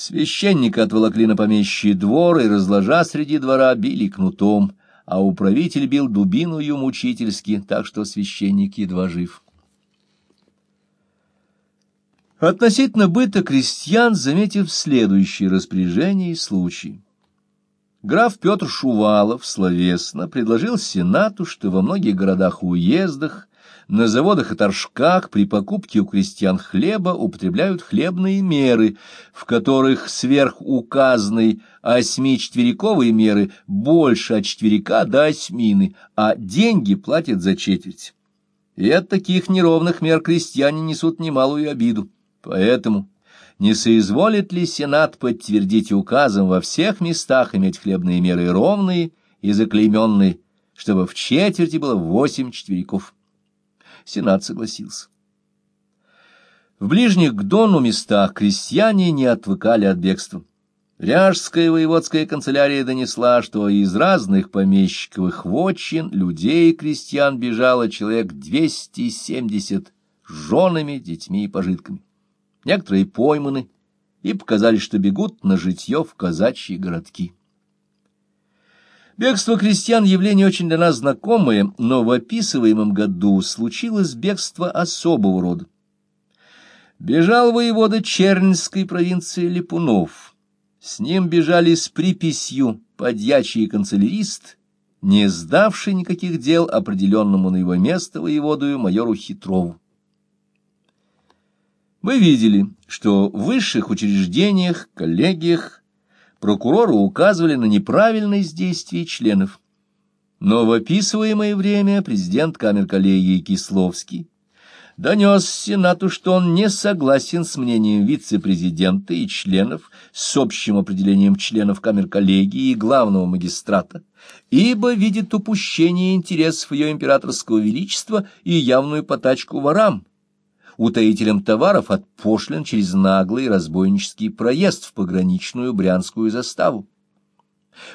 Священника отволокли на помещий двор и, разложа среди двора, били кнутом, а управитель бил дубиною мучительски, так что священник едва жив. Относительно быта крестьян, заметив следующие распоряжения и случаи. Граф Петр Шувалов словесно предложил Сенату, что во многих городах-уездах, на заводах и торжках при покупке у крестьян хлеба употребляют хлебные меры, в которых сверхуказанной осьмичетвериковой меры больше от четверика до осьмины, а деньги платят за четверть. И от таких неровных мер крестьяне несут немалую обиду. Поэтому не соизволит ли Сенат подтвердить указом во всех местах иметь хлебные меры ровные и заклейменные, чтобы в четверти было восемь четвериков? Сенат согласился. В ближних к Дону местах крестьяне не отвыкали от бегства. Ряжская воеводская канцелярия донесла, что из разных помещиковых вотчин людей и крестьян бежало человек двести семьдесят с женами, детьми и пожитками некоторые пойманы и показали, что бегут на житье в казачьи городки. Бегство крестьян — явление очень для нас знакомое, но в описываемом году случилось бегство особого рода. Бежал воевода Чернинской провинции Липунов. С ним бежали с приписью подьячий канцелярист, не сдавший никаких дел определенному на его место воеводою майору Хитрову. Мы видели, что в высших учреждениях, коллегиях прокурору указывали на неправильность действий членов. Но в описываемое время президент камер коллегии Кисловский донес Сенату, что он не согласен с мнением вице-президента и членов с общим определением членов камер коллегии и главного магистрата, ибо видит упущение интересов ее императорского величества и явную потачку ворам, утаителем товаров от пошлин через наглый разбойнический проезд в пограничную брянскую заставу.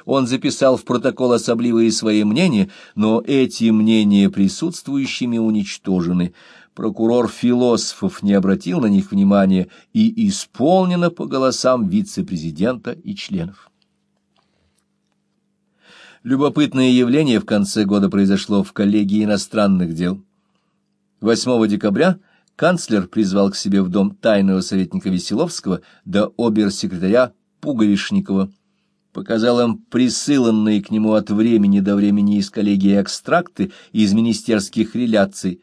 Он записал в протокол особливые свои мнения, но эти мнения присутствующими уничтожены. Прокурор философов не обратил на них внимания и исполнено по голосам вице-президента и членов. Любопытное явление в конце года произошло в коллегии иностранных дел. 8 декабря канцлер призвал к себе в дом тайного советника Веселовского да обер-секретаря Пуговишникова, показал им присыланные к нему от времени до времени из коллегии экстракты из министерских реляций,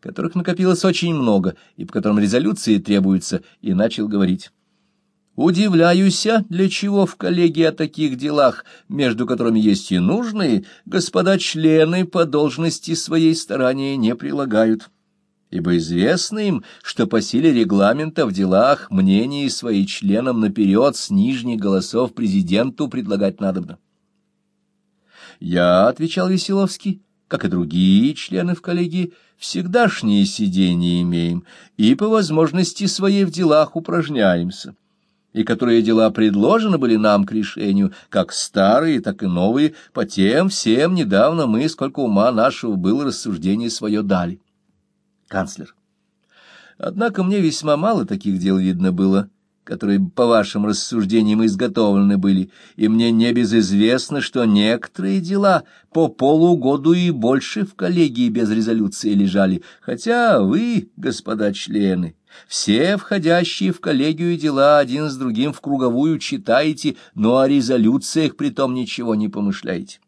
которых накопилось очень много и по которым резолюции требуются, и начал говорить. Удивляюсь, для чего в коллегии о таких делах, между которыми есть и нужные, господа члены по должности своей старания не прилагают ибо известно им, что по силе регламента в делах мнения свои членам наперед с нижних голосов президенту предлагать надобно. Я, — отвечал Веселовский, — как и другие члены в коллегии, всегдашние сидения имеем и по возможности своей в делах упражняемся и которые дела предложены были нам к решению, как старые, так и новые, по тем всем недавно мы, сколько ума нашего было, рассуждение свое дали канцлер. Однако мне весьма мало таких дел видно было, которые, по вашим рассуждениям, изготовлены были, и мне не безизвестно, что некоторые дела по полугоду и больше в коллегии без резолюции лежали, хотя вы, господа члены, все входящие в коллегию дела один с другим в круговую читаете, но о резолюциях притом ничего не помышляете.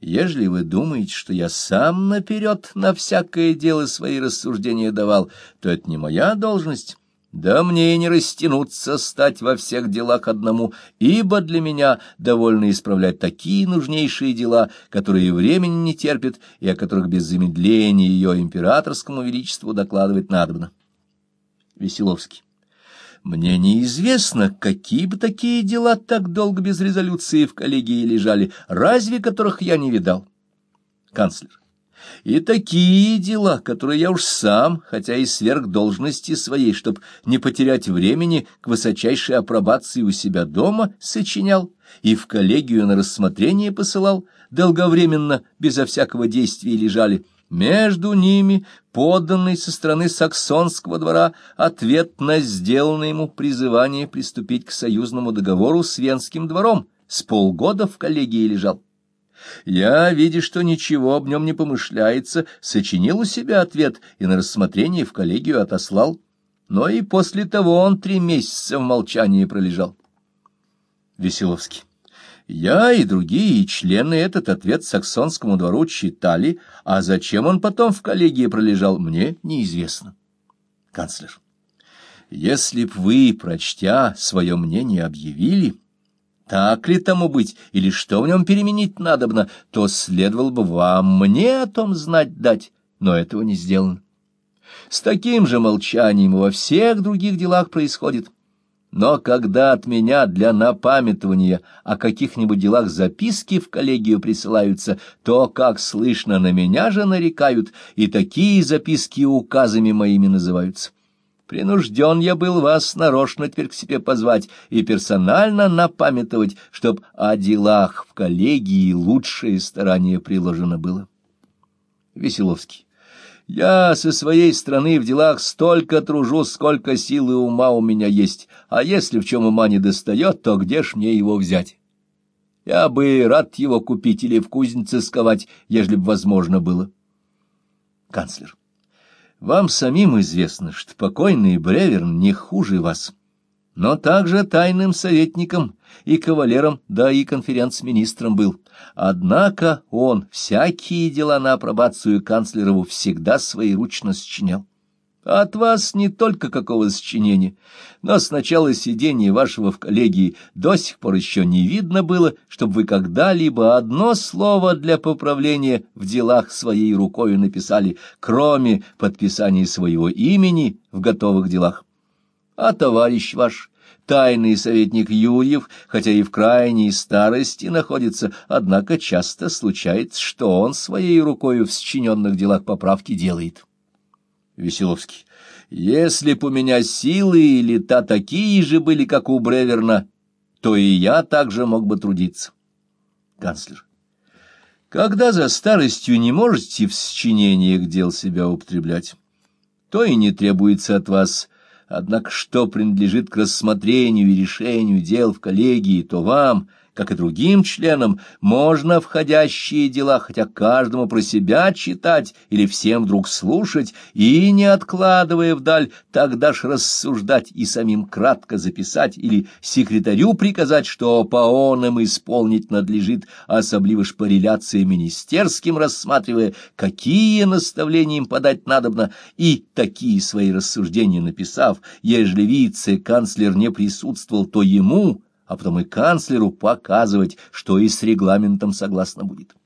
Ежели вы думаете, что я сам наперед на всякое дело свои рассуждения давал, то это не моя должность. Да мне и не растянуться стать во всех делах одному, ибо для меня довольно исправлять такие нужнейшие дела, которые времени не терпят и о которых без замедления ее императорскому величеству докладывать надобно. Веселовский. Мне неизвестно, какие бы такие дела так долго без резолюции в коллегии лежали, разве которых я не видал. Канцлер. И такие дела, которые я уж сам, хотя и сверх должности своей, чтоб не потерять времени к высочайшей апробации у себя дома, сочинял и в коллегию на рассмотрение посылал, долговременно, безо всякого действия лежали, Между ними подданный со стороны саксонского двора ответ на сделанное ему призывание приступить к союзному договору с Венским двором, с полгода в коллегии лежал. Я, видя, что ничего об нем не помышляется, сочинил у себя ответ и на рассмотрение в коллегию отослал. Но и после того он три месяца в молчании пролежал. Веселовский. Я и другие члены этот ответ саксонскому двору читали, а зачем он потом в коллегии пролежал, мне неизвестно. Канцлер. Если б вы, прочтя, свое мнение объявили, так ли тому быть, или что в нем переменить надобно, то следовало бы вам мне о том знать дать, но этого не сделано. С таким же молчанием во всех других делах происходит. Но когда от меня для напамятования о каких-нибудь делах записки в коллегию присылаются, то, как слышно, на меня же нарекают, и такие записки указами моими называются. Принужден я был вас нарочно теперь к себе позвать и персонально напамятовать, чтоб о делах в коллегии лучшее старание приложено было. Веселовский. Я со своей стороны в делах столько тружу, сколько силы ума у меня есть, а если в чем ума не достает, то где ж мне его взять? Я бы рад его купить или в кузнице сковать, ежели бы возможно было. Канцлер. Вам самим известно, что покойный Бреверн не хуже вас, но также тайным советником и кавалером, да и конференц-министром был. Однако он всякие дела на апробацию канцлерову всегда своеручно сочинял. От вас не только какого сочинения, но с начала сидения вашего в коллегии до сих пор еще не видно было, чтобы вы когда-либо одно слово для поправления в делах своей рукою написали, кроме подписания своего имени в готовых делах. А товарищ ваш, тайный советник Юрьев, хотя и в крайней старости находится, однако часто случается, что он своей рукою в сочиненных делах поправки делает. Веселовский. Если б у меня силы и лета такие же были, как у Бреверна, то и я также мог бы трудиться. Канцлер. Когда за старостью не можете в сочинениях дел себя употреблять, то и не требуется от вас, однако что принадлежит к рассмотрению и решению дел в коллегии, то вам — как и другим членам, можно входящие дела хотя каждому про себя читать или всем вдруг слушать, и, не откладывая вдаль, тогда ж рассуждать и самим кратко записать или секретарю приказать, что по онам исполнить надлежит, особливо ж по реляции министерским рассматривая, какие наставления им подать надобно, и такие свои рассуждения написав, ежели вице-канцлер не присутствовал, то ему а потом и канцлеру показывать, что и с регламентом согласно будет.